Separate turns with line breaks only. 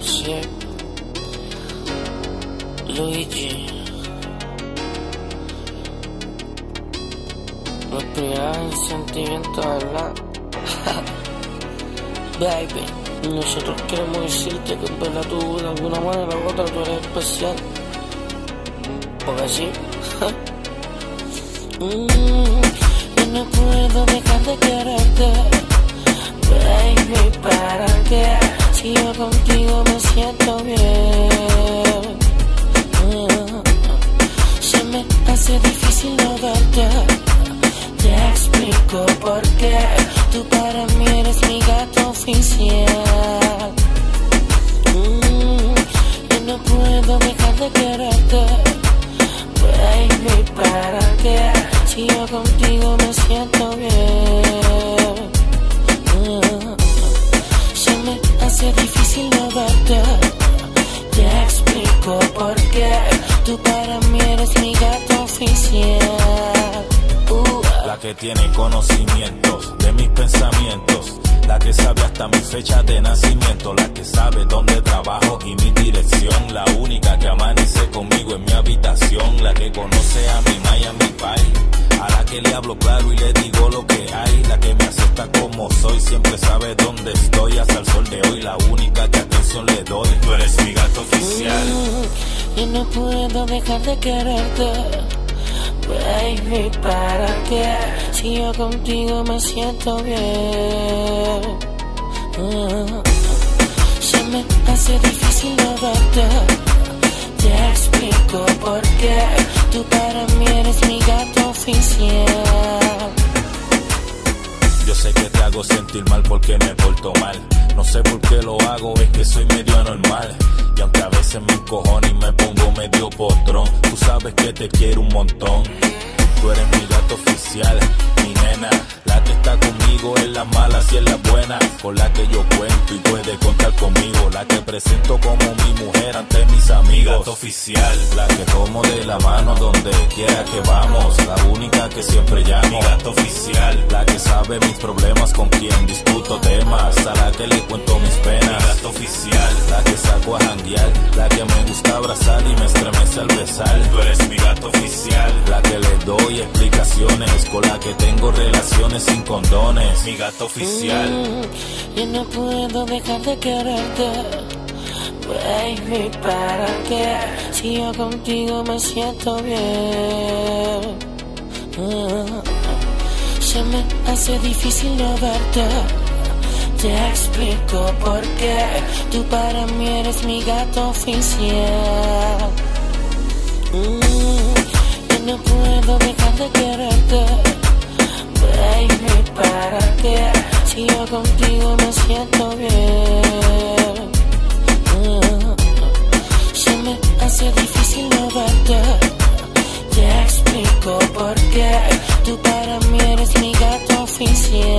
Sí. Luigi. Los primeros sentimientos, ¿verdad? Baby, nosotros queremos decirte que en verdad tú de alguna manera u otra tú eres especial. Porque sí. Yo no puedo dejar de quererte. Baby, ¿para qué? Si yo contigo me siento bien. Se me hace difícil no verte. Te explico por qué. Tú para mí eres mi gato oficial. Mm, yo no puedo dejar de quererte. Baby, ¿para qué? Si yo contigo me siento bien. Tú para mí eres mi gato oficial. Uh,
La que tiene conocimientos de mis pensamientos. La que sabe hasta mi fecha de nacimiento. La que sabe dónde trabajo y mi dirección. La única que amanece conmigo en mi habitación. La que conoce a mi ma y mi pai. Que le hablo claro y le digo lo que hay. La que me acepta como soy. Siempre sabe dónde estoy hasta el sol de hoy. La única que atención le doy. Tú eres mi gato oficial.
mm, Yo no puedo dejar de quererte. Baby, ¿para qué? Si yo contigo me siento bien. Mm, Se me hace difícil no. Te explico por qué. Tú para mí eres mi gato
Yo sé que te hago sentir mal porque me porto mal. No sé por qué lo hago, es que soy medio anormal. Y aunque a veces me encojono y me pongo medio potrón, tú sabes que te quiero un montón. Tú eres mi gato oficial, mi nena. La que está conmigo en las malas y en las buenas. Con la que yo cuento y puede contar conmigo. La que presento como mi mujer ante mis amigos. Gato oficial, la que tomo de la mano donde quiera que vamos. La única que siempre llamo. Gato oficial, la que sabe mis problemas con quien discuto temas. A la que le cuento mis penas. Gato oficial, la que saco a janguear. La que me gusta abrazar y me estremece al besar. Explicaciones. Con la que tengo relaciones sin condones. Mi gato oficial.
Mm, Yo no puedo dejar de quererte. Baby, ¿para qué? Si yo contigo me siento bien. Mm, Se me hace difícil no verte. Te explico por qué. Tú para mí eres mi gato oficial. Mm, Yo no puedo dejar de quererte. Baby, ¿para qué? Si yo contigo me siento bien. Mm, Se me hace difícil no verte. Te explico por qué. Tú para mí eres mi gato oficial.